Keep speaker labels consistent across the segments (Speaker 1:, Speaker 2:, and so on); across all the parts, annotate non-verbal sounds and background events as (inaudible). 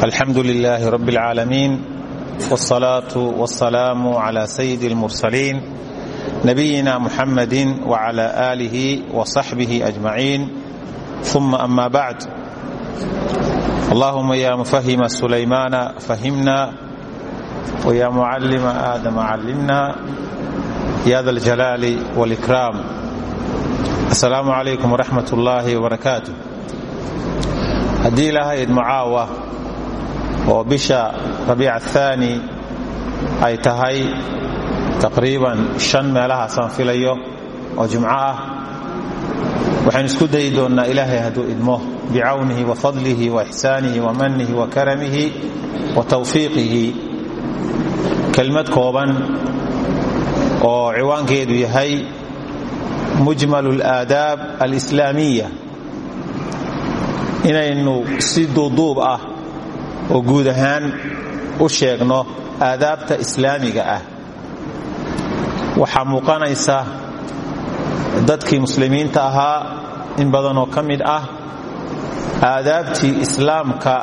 Speaker 1: الحمد لله رب العالمين والصلاة والسلام على سيد المرسلين نبينا محمد وعلى آله وصحبه أجمعين ثم أما بعد اللهم يا مفهم سليمان فهمنا ويا معلم آدم علمنا يا ذا الجلال والإكرام السلام عليكم ورحمة الله وبركاته haddii lahayd mucaawa oo bisha rabiica athaani ay tahay taqriiban shan meelahaasaan filayo oo jumco ah. Waxaynu isku dayi doonnaa ilaahay hadduu idmo bicawnihi wa fadlihi wa ixsaanihi wa mannihi wa karamihi wa tawfiiqihi. Kelmad kooban oo ciwaankeedu yahay mujmal alaadaab alislaamiya inaynu si duuduub ah oo guud ahaan u sheegno aadaabta islaamiga ah. Waxaa muuqanaysa dadkii muslimiinta ahaa in badanoo ka mid ah aadaabtii islaamka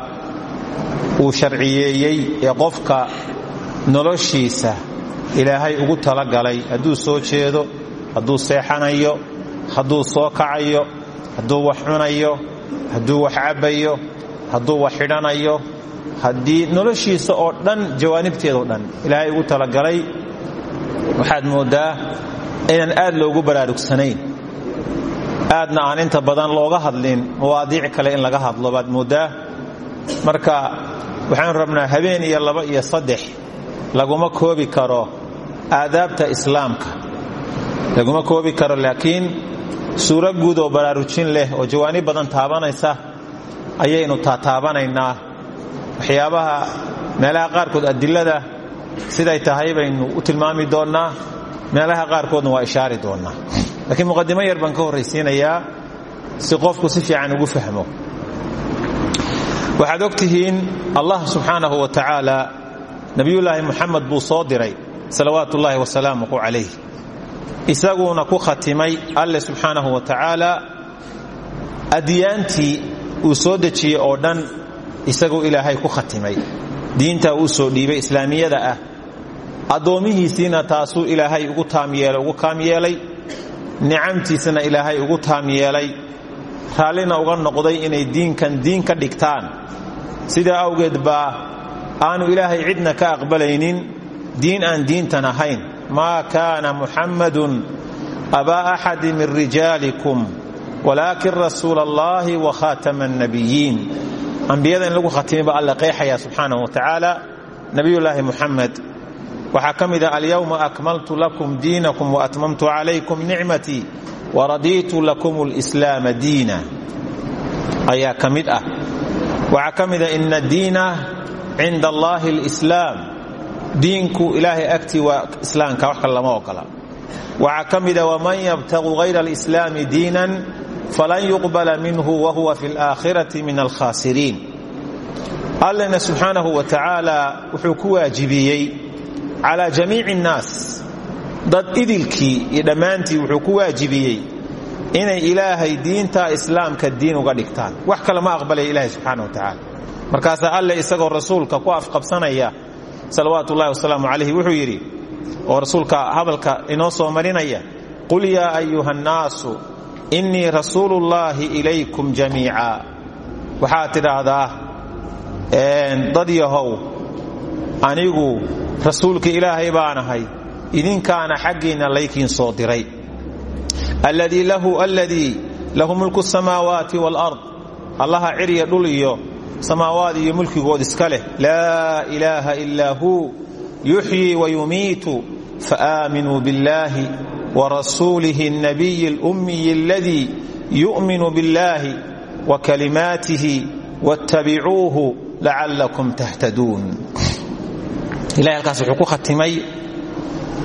Speaker 1: uu sharciyeeyey ee qofka noloshiisa ilaahay ugu talagalay hadduu soo jeedo hadduu seexanayo hadduu soo kacayo hadduu wax cunayo hadduu wax cabbayo hadduu wax xidhanayo haddii noloshiisa oo dhan jawaanibteedao dhan ilaahay ugu talagalay waxaad mooddaa inaan aad loogu baraarugsanayn aadna aan inta badan looga hadlin mawaadiic kale in laga hadlo baad mooddaa marka waxaanu rabnaa habeen iyo laba iyo saddex laguma koobi karo aadaabta islaamka. Laguma koobi karo laakiin suuro guud oo baraarujin leh oo jawaanib badan taabanaysa ayaynu taataabanaynaa waxyaabaha meelaha qaarkood adilada siday tahay baynu u tilmaami doonnaa. Meelaha qaarkoodna waa ishaari doonnaa. Laakiin muqadimo yar baan ka si qofku si fiican ugu fahmo. Waxaad og allah subxaanahu wa tacaala nebiyullaahi muxamed buu soo diray salawaatu ullaahi wasalaamuhu calayh isaguuna ku khatimay alle subxaanahu wa tacaala adyaantii uu soo dejiyey oo dhan isaguu ilaahay ku khatimay. Diintaa uu soo dhiibay islaamiyada ah. Addoommihiisiina taasuu ilaahay ugu taamyeelay ugu kaam yeelay. Nicamtiisana ilaahay ugu taam yeelay. Raallina uga noqday inay diinkan diin ka dhigtaan. Sidaa awgeed baa aanu ilaahay cidna ka aqbalaynin diin aan diintan ahayn. Ma kaana muxammadun abaa axadi min rijaalikum walaakin rasuula allahi wa khaatama annabiyiin ambiyada in lagu khatimay baa alle qeexaya subxaanahu wa tacaala nebiyullaahi muxamed waxaa ka mid ah alyowma akmaltu lakum diinakum waatmamtu calaykum nicmatii waradiitu lakum lislaama diina. Ayaa ka mid ah. Waxaa ka mid ah ina diina cinda allahi alislaam diinku ilaahay agtii waa islaamka wax kale lama ogola waxaa ka mida waman yabtaqu hayra alislaami diinan falan yuqbala minhu wahuwa fi alaakhirati min alkhaasiriin allena subxaanahu wa tacaala wuxuu ku waajibiyey calaa jamiici innaas dad idilkii iyo dhammaantii wuxuu ku waajibiyey inay ilaahay diinta islaamka diin uga dhigtaan. Wax kale ma aqbalaya ilahay subxaana wa tacaala markaasaa alle isagoo rasuulka ku afqabsanaya salawaatu ullahi wasalaamu calayhi wuxuu yidhi oo rasuulka hadalka inoo soo marinaya qul yaa ayuha annaasu innii rasuulullaahi ilaykum jamiica. Waxaad tidhaahdaa dad yahow anigu rasuulka ilaahay baanahay idinkaana xaggiinna laykiin soo diray. Alladii lahu alladii lahu mulku samaawaati waalard allaha cirya dhul iyo samaawaad iyo mulkigood iska leh laa ilaaha ilaa huu yuxyii wayumiitu faaaminuu biاllahi warasuulihi الnabiyi اlummiyi اladii yu'minu biاllahi wakalimaatihi waاttabicuuhu lacallakum tahtaduun ilahay halkaas wuxuu ku khatimay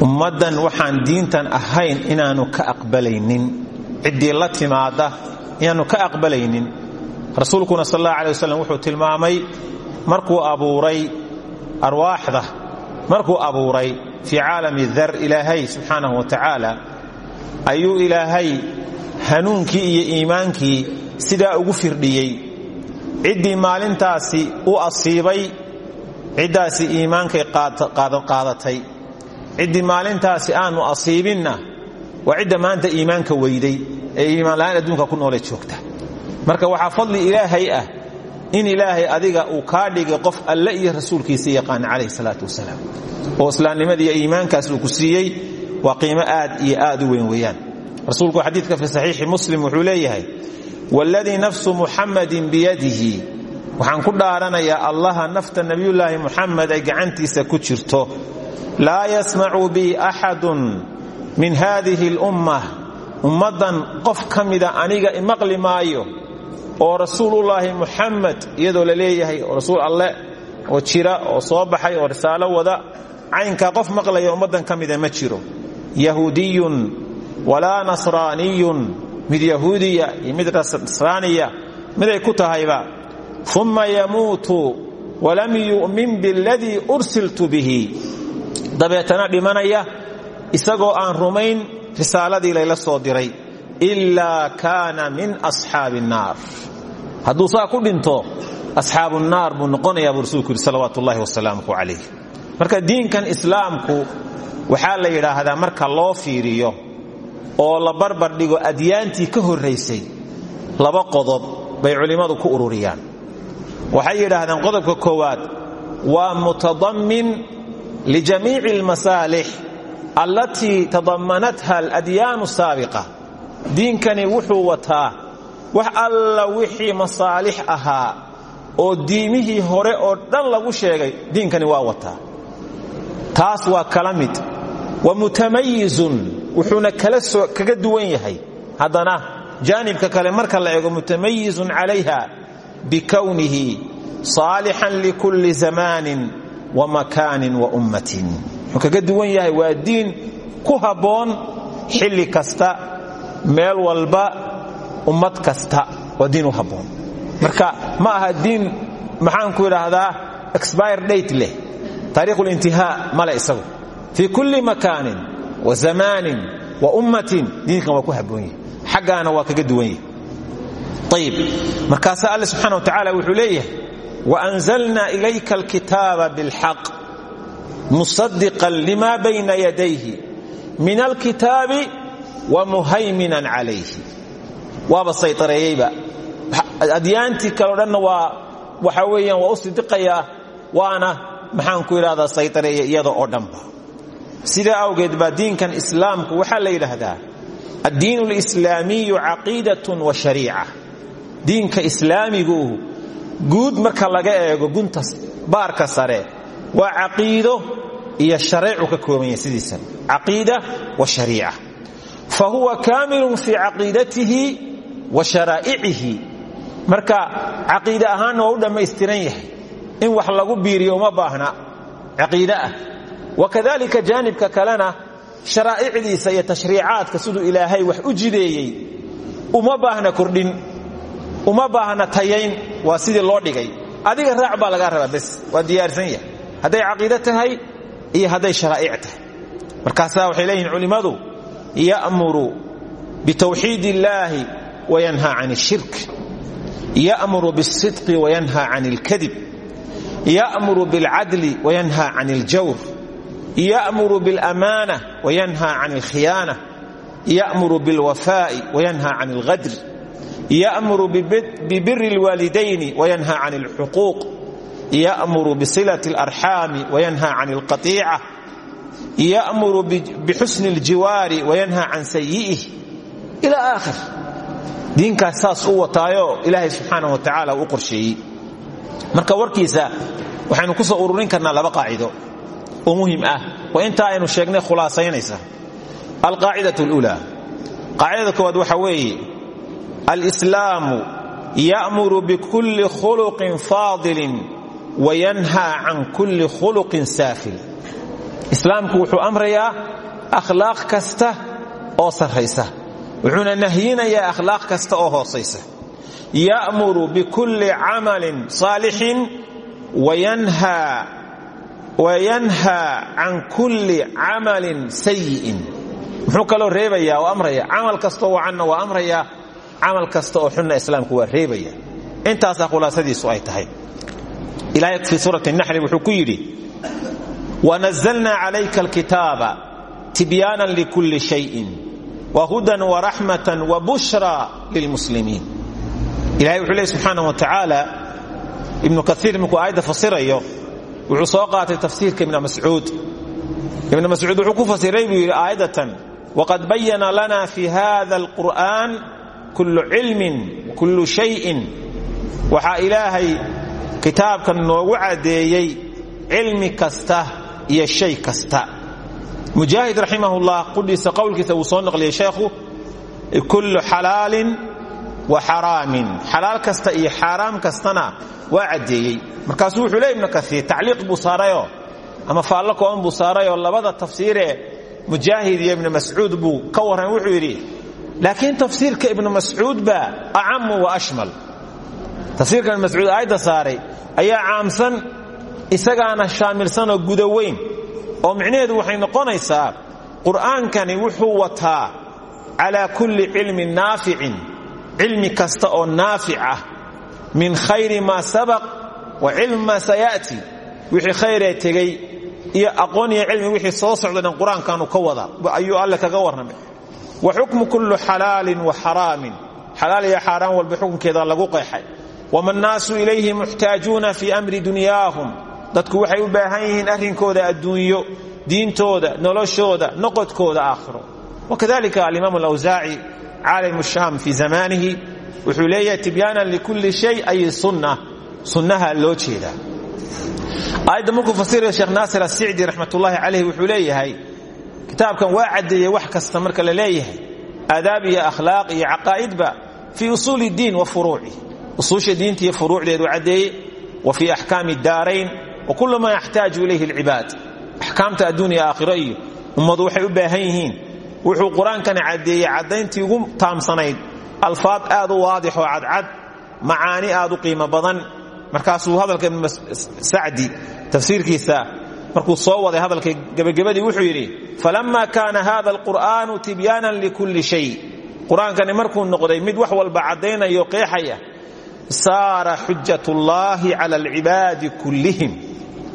Speaker 1: ummaddan waxaan diintan ahayn inaannu ka aqbalaynin ciddii la timaada inaannu ka aqbalaynin rasuulkuna sal allah alay waslm wuxuu tilmaamay markuu abuuray arwaaxda markuu abuuray fii caalami dar ilaahay subxaanahu wa tacaala ayuu ilaahay hanuunkii iyo iimaankii sidaa ugu firdhiyey. Ciddii maalintaasi u asiibay ciddaasi iimaankay qaadatay. Ciddii maalintaasi aanu asiibinna waa cidda maanta iimaanka weyday ee iimaanla'aan adduunka ku noole joogta. Marka waxaa fadli ilaahay ah in ilaahay adiga uu kaa dhigay qof alle iyo rasuulkiisa yaqaana calayhi salaatu wasalaam. Oo islaamnimada iyo iimaankaas uu ku siiyey waa qiimo aad iyo aad u weyn weeyaan. Rasuulku xadiidka fi saxiixi muslim wuxuu leeyahay wاladii nafsu muxammadin biyadihi. Waxaan ku dhaaranayaa allaha nafta nebiyullaahi muxamed ay gacantiisa ku jirto. Laa yasmacu bi axadun min haadihi اlummah ummaddan qof ka mida aniga imaqli maayo oo rasuulullaahi muxamed iyadoo la leeyahay oo rasuul alle oo jira oo soo baxay oo risaalo wada caynkaa qof maqlaya ummaddan ka mida ma jiro. Yahuudiyun walaa nasraaniyun mid yahuudiya iyo mid nasraaniya miday ku tahayba uma yamuutu walam yu'min biاladii ursiltu bihi. Dabeetana dhimanaya isagoo aan rumayn risaaladii layla soo diray ilaa kana min asxaabi naar hadduu saa ku dhinto asxaabu naar buu noqonayaa buu rasuulku yidhi salawaatu ullahi wasalaamuhu calayh marka diinkan islaamku waxaa la yidhaahdaa marka loo fiiriyo oo la barbar dhigo adyaantii ka horeysay laba qodob bay culimmadu ku ururiyaan waxay yidhaahdeen qodobka koowaad waa mutadammin lijamiici almasaalix allatii tadamanatha aladyaanu saabiqa diinkani wuxuu wataa wax alla wixii masaalix ahaa oo diimihii hore oo dhan lagu sheegay diinkani waa wataa. Taas waa kala mid. Wa mutamayizun wuxuuna kaga duwan yahay. Haddana jaanibka kale marka la eego mutamayizun calayha bikownihi saalixan likulli zamaanin wa makaanin wa ummatin. Kaga duwan yahay waa diin ku habboon xilli kasta meel walba ummad kasta waa u habboon. Marka ma aha diin maxaanku idhaahdaa expire date leh. Taariikhulintihaa male isagu. Fii kulli makaanin wa zamaanin wa ummatin diinkan waa ku habboon yahi xaggaana waa kaga duwan yahi ayib markaasaa alle subxana wa tacaala wuxuu leeyahay waanzalna ilayka alkitaaba bilxaq musadiqan lima bayna yadayhi. Min alkitaabi wa muhayminan calayhi. Waaba saytareeyeyba. Adyaantii kaleo dhanna waa waxa weeyaan waa u sidiqayaa waana maxaanku idhahdaa saytareeya iyada oo dhanba. Sidaa awgeed baa diinkan islaamku waxaa la yidhaahdaa addiin alislaamiyu caqiidatun wa shariica. Diinka islaamigu guud marka laga eego gunta baarka sare waa caqiido iyo shareecu ka kooban yahay sidiisa caqiida wa shariica fa huwa kaamilun fii caqiidatihi wa sharaa'icihi marka caqiide ahaanna waa u dhammaystiran yahay in wax lagu biiriyo uma baahna caqiide ah wakadalika jaanibka kalena sharaa'icdiisa iyo tashriicaadka siduu ilaahay wax u jideeyey uma baahna kordhin uma baahna tayayn waa sidii loo dhigay adiga raac baa lagaa rabaa bes waa diyaarsan yahay hadday caqiide iyo hadday sharaa'ic tahay markaasaa waxay leeyihiin ya'muru bitawxiid illaahi wayanhaa can اshirk ya'muru biاsidqi wayanhaa can اlkadib ya'muru biاlcadli wayanhaa can اljawr ya'muru biاlamaana wayanhaa can اlkhiyaana ya'muru biاlwafaa'i wayanhaa can اlghadr ya'muru bibiri اlwaalidayni wayanhaa can اlxuquuq ya'muru bisilaة اlarxaami wayanhaa can اlqaطiica yamuru bixusni ljiwaari wayanha can sayi'ih ila aakhir. Diinkaas saas u wataayoo ilaahay subxaana wa tacaala u qorsheeyey. Marka warkiisa waxaynu ku soo ururin karnaa laba qaacido. Oo muhiim ah waa intaa aynu sheegnay khulaasaynaysa. Alqaacidatu اluulaa qaacidada koowaad waxa weeye alslaamu ya'muru bikulli khuluqin faadilin wayanha can kulli khuluqin saafil islaamku wuxuu amrayaa akhlaaq kasta oo sarraysa. Wuxuuna nahyinayaa akhlaaq kasta oo hoosaysa. Ya'muru bikulli camalin saalixin wayanhaa can kulli camalin sayi'in muxuu kaloo reebayaa oo amraya camal kastaoo wacanna waa amrayaa camal kasta oo xunna islaamku waa reebaya intaasaa khulaasadiisu ay tahay. Ilahay fii suurati naxli wuxuu ku yidhi wanazalnaa calayka alkitaaba tibyaanan likulli shayin wahudan waraxmatan wabushra lilmuslimiin ilahay wuxuu leey subxaana wa tacaala ibnu kaiir markuu aayadda fasirayo wuxuu soo qaatay tafsiirka ibn mascuud ibn mascuud wuxuu ku fasiray buu yidhi aayadatan waqad bayana lana fi hada alqur'an kullu cilmin kullu shayin waxaa ilaahay kitaabkan noogu caddeeyey cilmi kasta iyo shay kasta. Mujaahid raximahullah qudhiisa qowlkiisa wuu soo naqliyey sheekhu kullu xalaalin wa xaraamin. Xalaal kasta iyo xaaraam kastana waa caddeeyey. Markaasuu wuxuu le ibnu kaiir tacliiq ama faallo kooban buu saarayoo labada tafsiiree mujaahid iyo ibnu mascuud buu ka warran wuxuu yidhi. Laakiin tafsiirka ibnu mascuud baa acamu wa ashmal. Tafsiirka ibnu mascuud aayadda saaray ayaa caamsan isagaana shaamilsanoo guda weyn oo micnaheedu waxay noqonaysaa qur'aankani wuxuu wataa calaa kulli cilmin naaficin cilmi kasta oo naafic ah min khayri maa sabaq wa cilmi maa sayaati wixii khayree tegey iyo aqoon iyo cilmi wixii soo socda dhan ka wada ayuu alle kaga warramay. Wa xukmu kullu xalaalin wa xaraamin xalaal iyo xaaraan walba xukunkeeda lagu qeexay. Wama nnaasu ilayhi muxtaajuuna fii amri dunyaahum dadku waxay u baahan yihiin arrinkooda adduunyo diintooda noloshooda noqodkooda aakhiro. Wakadalika alimaam alawsaaci caalimu shaam fii zamanihi wuxuu leeyahay tibyaanan likulli shay ay sunna. Sunnaha loo jeedaa aayadda markuu fasiraya sheekh naasir asicdi raxmatullaahi calayh wuxuu leeyahay kitaabkan waa caddeeyey wax kasta marka la leeyahay. Aadaab iyo akhlaaq iyo caqaa'idba fii usuuli diin wa furuuci. Usuusha diinta iyo furuucdeedu caddeeye wa fii axkaami daarayn wa kullu maa yaxtaaju ilayhi alcibaad. Axkaamta adduuniya aakhiro iyo ummadu waxay u baahan yihiin. Wuxuu qur'aankani caddeeyey caddayntii ugu taamsanayd alfaad aad u waadix oo cadcad macaani aad u qiimo badan. Markaasuu hadalka ibnu sacdi tafsiirkiisa markuu soo waday hadalka gebagabadii wuxuu yidhi falamma kaana hada alqur'aanu tibyaanan likulli shay. Qur'aankani markuu noqday mid wax walba caddaynayo qeexaya saara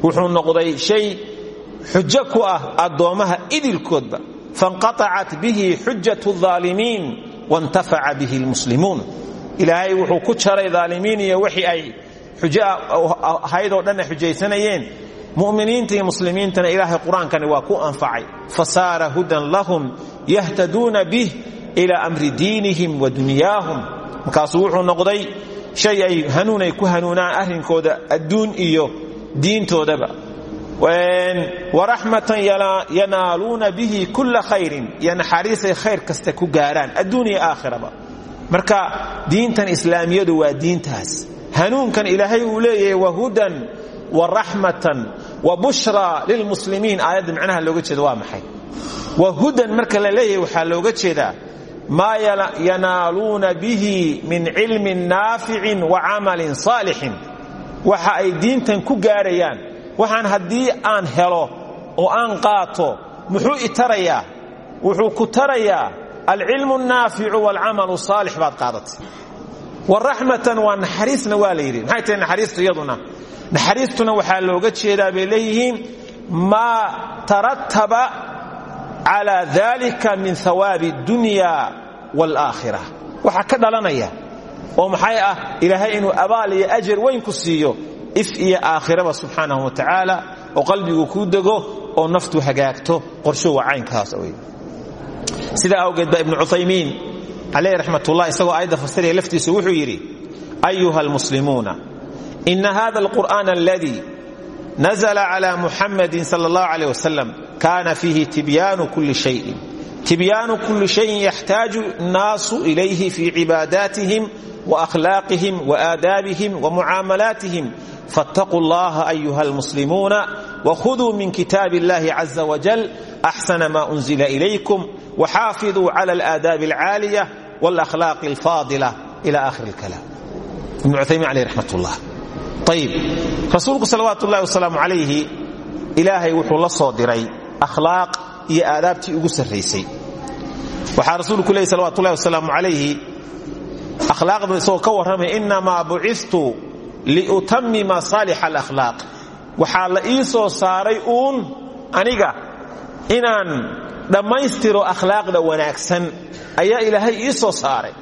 Speaker 1: wuxuu noqday shay xujo ku ah addoommaha idilkoodba. Fainqatacat bihi xujatu aalimiin waintafaca bihi lmuslimuun. Ilaahay wuxuu ku jaray aalimiin iyo wixii ay xujo ahayd oo dhan ay xujaysanayeen. Mu'miniinta iyo muslimiintana ilaahay qur'aankani waa ku anfacay. Fasaara hudan lahum yahtaduuna bih ilaa amri diinihim wa dunyaahum. Markaasuu wuxuu noqday shay ay hanuun ay ku hanuunaan arrinkooda adduun iyo diintoodaba. Waraxmatan yanaaluuna bihi kulla khayrin iyo naxariisay khayr kasta ku gaaraan adduun iyo aakhiraba. Marka diintan islaamiyadu waa diintaas. Hanuunkan ilaahay uu leeyahay wa hudan wa raxmatan wa bushra lilmuslimiin aayadda macnaha looga jeeda waa maxay? Wa hudan marka la leeyahay waxaa looga jeedaa maa yanaaluuna bihi min cilmin naaficin wa camalin saalixin waxa ay diintan ku gaarayaan. Waxaan haddii aan helo oo aan qaato muxuu i tarayaa? Wuxuu ku tarayaa alcilmu naaficu waalcamalu saalix baad qaadatay. Waraxmatan waa naxariisna waa la yidhi. Maxay tahay naxariistu iyaduna? Naxariistuna waxaa looga jeedaa bay leeyihiin maa tarataba calaa dalika min hawaabi dunya waalaakhira ka dhalanaya oo maxay ah ilaahay inuu abaal iyo ajar weyn ku siiyo if iyo aakhiraba subxaanahu wa tacaala oo qalbigu kuu dego oo naftu hagaagto qorsho waa caynkaas wey sidaa awgeed baa ibnu cuaymiin caleyh raxmatullah isagoo aayadda fasiraya laftiisu wuxuu yidhi ayuha almuslimuuna ina hada alqur'aan aladii nazla cla muxamadin sal اllah alيh kana fiihi tibyaanu kuli shayin. Tibyaanu kuli shayin yaxtaaju naasu ilayhi fii cibaadaatihim waakhlaaqihim waaadaabihim wamucaamalaatihim fattaquu llaha ayuha almuslimuuna wahuduu min kitaab illahi caza wajal axsana ma unzila ilaykum waxaafiduu cala alaadaabi alcaaliya walahlaaqi alfaadila ila akhir alkalaam ibnu uaymiin aleyh raxmat ullah ayib rasuulku salawaat ullahi wasalaamu calayhi ilaahay wuxuu la soo diray akhlaaq iyo aadaabtii ugu sarraysay waxaa rasuulku leehi salawat ullahi wasalaamu calayhi akhlaaqda isagoo ka warramaya innamaa bucistu liutamima saalix alakhlaaq. Waxaa la ii soo saaray uun aniga inaan dhammaystiro akhlaaqda wanaagsan. Ayaa ilaahay ii soo saaray.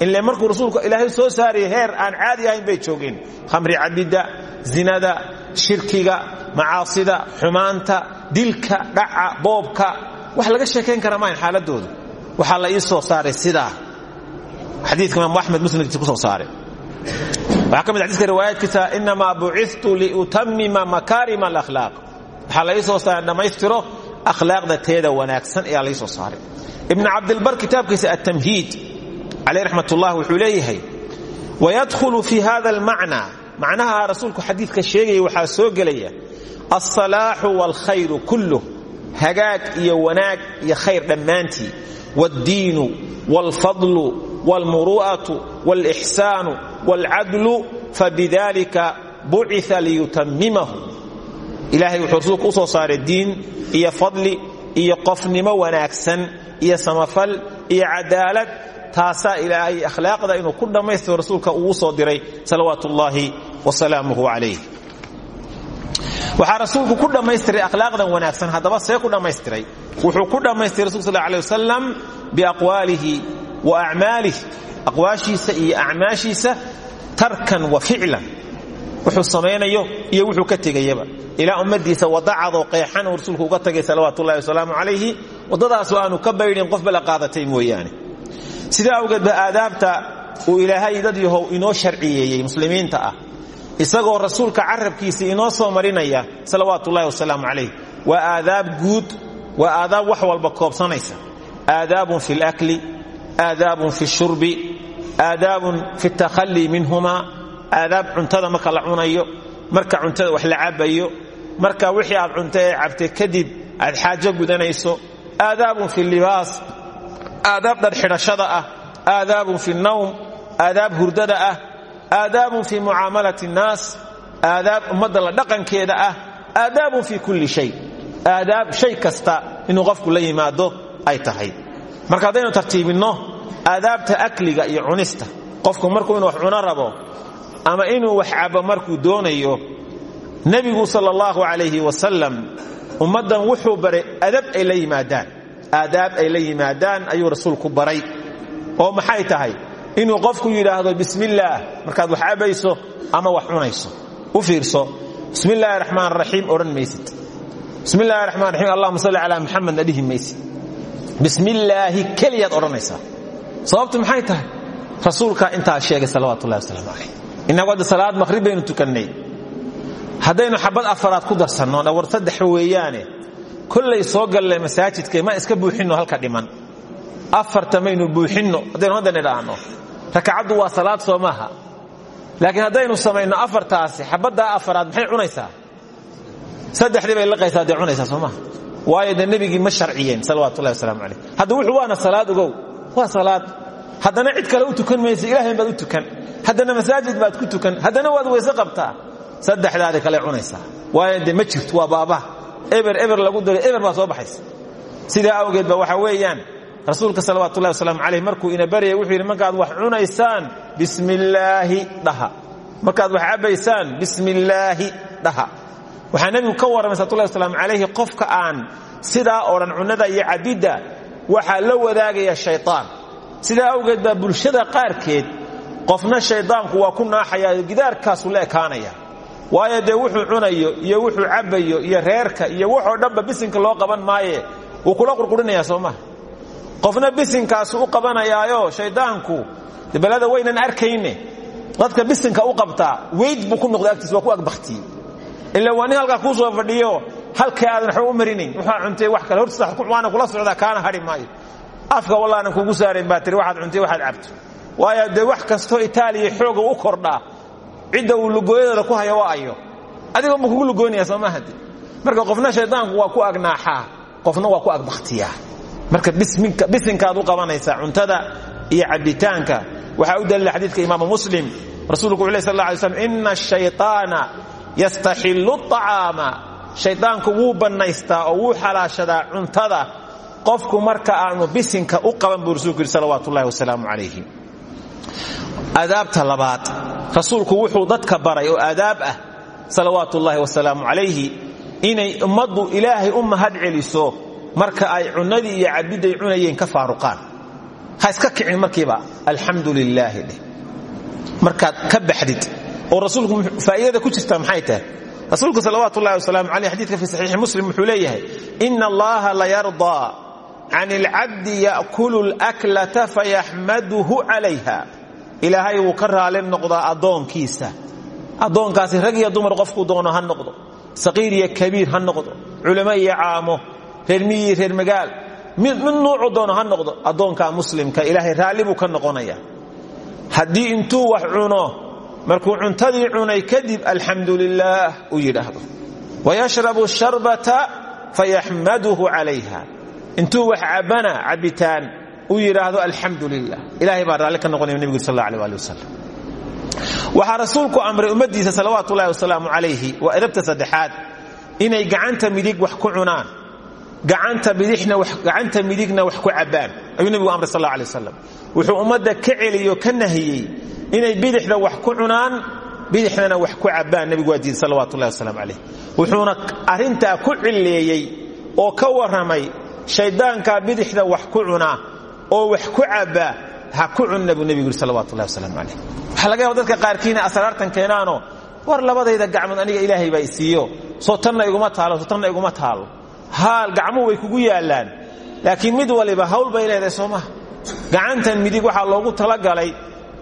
Speaker 1: Ile markuu rasuulku ilaahay soo saaraya heer aan caadi ahayn bay joogeen. Khamri cabidda zinada shirkiga macaasida xumaanta dilka dhaca boobka. Wax laga sheekayn kara maayn xaaladooda waxaa la ii soo saaray sidaa xadiika imaam axmed muslimkiisa ku soo saaray. Waxaa ka mid xadiiska riwaayaadkiisa inamaa bucitu liutamima makaarima alakhlaaq. Waxaa la ii soo saaray dhammaystiro akhlaaqda teeda wanaagsan ayaa la ii soo saaray. Ibn cabdilbar kitaabkiisa atamhiid caleyh raxmat ullah wuxuu leeyahay wayadkhulu fi hada almacna macnaha rasuulku xadiidka sheegaya waxaa soo gelaya alsalaaxu waalkhayru kulluh. Hagaag iyo wanaag iyo khayr dhammaantii. Wاddiinu wاlfadlu wاlmuru'atu wاlإxsaanu wاlcadlu fabidalika bucia liyutamimahu ilahay wuxuu rasuulku u soo saaray diin iyo fadli iyo qofnimo wanaagsan iyo samafal iyo cadaalad taasaa ilaahay akhlaaqda inuu ku dhammaystiro rasuulka ugu soo diray salawaat ullaahi wasalaamuhu calayh waxaa rasuulku ku dhammaystiray akhlaaqdan wanaagsan haddaba see ku dhammaystiray wuxuu ku dhammaystiray rasulku sal alay wasalam biaqwaalihi wa acmaalih aqwaashiisa iyo acmaashiisa tarkan wa wuxuu samaynayo iyo wuxuu ka tegayaba. Ilaa ummadiisa wadacadoo qeexan uu rasuulku uga tagay salawaat ullahi wasalaamu calayhi waddadaasoo aanu ka baydhin qof bala qaadatay mooyaane. Sidaa awgeed ba aadaabta uu ilaahay dad yahow inoo sharciyeeyey muslimiinta ah isagoo rasuulka carabkiisa inoo soo marinaya salawaat ullahi wasalaamu calayh. Waa aadaab guud waa aadaab wax walba koobsanaysa. Aadaabun fi اlakli aadaabun fi shurbi aadaabun fi takhallii minhumaa aadaab cuntada marka la cunayo marka cuntada wax la cabayo marka wixii aad cunta ee cabtay kadib aad xaajo gudanayso aadaabun fi libaas aadaab dharxidhashada ah aadaabun fi nawm aadaab hurdada ah aadaabun fi mucaamalati nnaas aadaab ummadda la dhaqankeeda ah aadaabun fi kulli shay aadaab shay kasta inuu qofku ay tahay marka haddaynu tartiibinno aadaabta akliga iyo cunista qofku markuu inuu wax cuno rabo ama inuu wax cabo markuu doonayo nebigu sal اllahu alayhi wasalam ummaddan wuxuu baray adab ay la yimaadaan. Aadaab ay la yimaadaan ayuu rasuulku baray. Oo maxay tahay? Inuu qofku yidhaahdo bismi illaah markaad wax cabayso ama wax cunayso. U fiirso bismi illaahi raxmaan raxiim odhan maysid. Bismi illahi raxmaan raxiim allahuma salli calaa muxamedna dhihi maysid bismi illaahi keliyaad odhanaysaa sababtu maxay tahay? Rasuulkaa intaa sheegay salawaat ullahi wasalaamu calayh innagu hadda salaad maqhrib baynu tukannay. Haddaynu xabad afaraad ku darsanno dhawar saddex weeyaane kollay soo galle masaajidka ma iska buuxinno halka dhiman. Afarta maynu buuxinno haddaynu haddan idhaahno rakacaddu waa salaad soo laakiin haddaynu samayno afartaasi xabaddaa afaraad maxay cunaysaa? Saddexdii bay liqaysaa dee cunaysaa soo maaha waayo dee nebigii ma sharciyeen salawatullahi wasalaamu calayh. Hadda wuxuu waana salaad ogow. Waa salaad. Haddana cid kale u tukan maysa ilahayn baad u tukan. Haddana masaajid baad ku tukan. Haddana waad weyse qabtaa. Saddexdaadi kale cunaysaa waayo ma jirto waa baabaha eber eber lagu daray eber baa soo baxaysa. Sidaa awgeed ba waxa weeyaan rasuulka salawatullahi wasalaamu calayh markuu ina baryay wuxuu yidhi markaad wax cunaysaan bismi illaahi dhaha. Markaad wax cabbaysaan bismi illaahi dhaha waxaa nebigu ka warramay salawatullahi wasalaamu calayhi qofka aan sidaa oo dhan iyo cabidda waxaa la wadaagaya shaytaan. Sidaa awgeed baa bulshada qaarkeed qofna shaydaanku waa ku naaxayaa gidaarkaasuu la ekaanaya. Waayo dee wuxuu cunayo iyo wuxuu cabbayo iyo reerka iyo waxoo dhanba bisinka loo qaban maaye wuu kula qurqurinaya soo qofna bisinkaasu u qabanayaayo shayddaanku balada waynan arkayne dadka bisinka u qabtaa weyd buu ku noqday agtiis waa ku agbaktiyey ila waa nin halkaa kuu soo fadhiyo halkii aadan waxba u marinayn waxaa cuntay wax kale? Hortiisa waana kula socdaa kaana hadhi afka wallaanan kugu saarayn baa waxaad cuntay waxaad cabto. Waayo dee wax kastoo itaaliya xooga u kordhaa cidda uu lugooyadooda ku haya waa ayo. Ma kugu lugoynaya soo marka qofna shaydaanku waa ku agnaaxaa qofna waa ku agbakhtiyaa marka bisinkaad u qabanaysaa cuntada iyo cabbitaanka. Waxaa u daliila xadiidka imaamu muslim rasuulku wuxu ley sal alla alay slam ina yastaxillu acaama shaydaanku wuu bannaystaa oo wuu xalaashadaa cuntada. Qofku marka aanu bisinka u qaban buu rasuulku yidhi salawaatullahi wasalaamu calayhi. Adaabta labaad rasuulku wuxuu dadka baray oo adaab ah salawaat ullaahi wasalaamu calayhi inay ummadu ilaahay u mahad celiso marka ay cunnadii iyo cabidday cunayeen ka faaruqaan. Ha iska kicin markiiba alxamdu lilaahi ka baxdid oo rasuulku faa'iidada ku jirta maxay tahay? Rasuulku salawaatu ullahi wasalaamu caleyh xadiidka fi saxiixi muslim wuxuu leeyahay ina allaha layardaa can alcabdi ya'kulu laklata fayaxmaduhu calayha. Ilaahay wuu ka raali noqdaa addoonkiisa. Addoonkaasi rag iyo dumar qofkuu doono ha noqdo. Saqiir iyo kabiir ha noqdo. Culamo iyo caamo reer miyi reer magaal mid nuucu doono ha noqdo. Addoonka muslimka ilaahay raalli buu ka markuu cuntadii cunay kadib alxamdu uu yidhaahdo. Wayashrabu sharbata fayaxmaduhu calayha. Intuu wax cabbana cabbitaan uu yidhaahdo alxamdu lilah ilahay baa raalli ka noqonaya nebigu sal alla rasuulku amray ummaddiisa salawaatu ullahi wasalaamu calayhi waa edabta saddexaad inay gacanta midig wax ku cunaan gacanta midigna wax ku cabbaan. Ayuu nebigu amray sal alla alay wasalam wuxuu ummadda ka celiyo ka inay bidixda wax ku cunaan bidixdana wax ku cabbaan nebigu waa diiday salawatu ullahi wasalaamu calayh. Wuxuuna arrintaa ku cilleeyey oo ka warramay shayddaankaa bidixda wax ku cunaa oo wax ku cabbaa ha ku cunna buu nebigu yidhi salawatu ullahi wasalaamu calayh. Dadka qaarkiina asraartan keenaanoo war labadayda gacmood aniga ilaahay baa isiiyo soo tanna iguma taalo soo tanna iguma taalo. Haal gacmuhu way kugu yaallaan laakiin mid waliba hawl bay leedahay soo gacantan midig waxaa loogu talagalay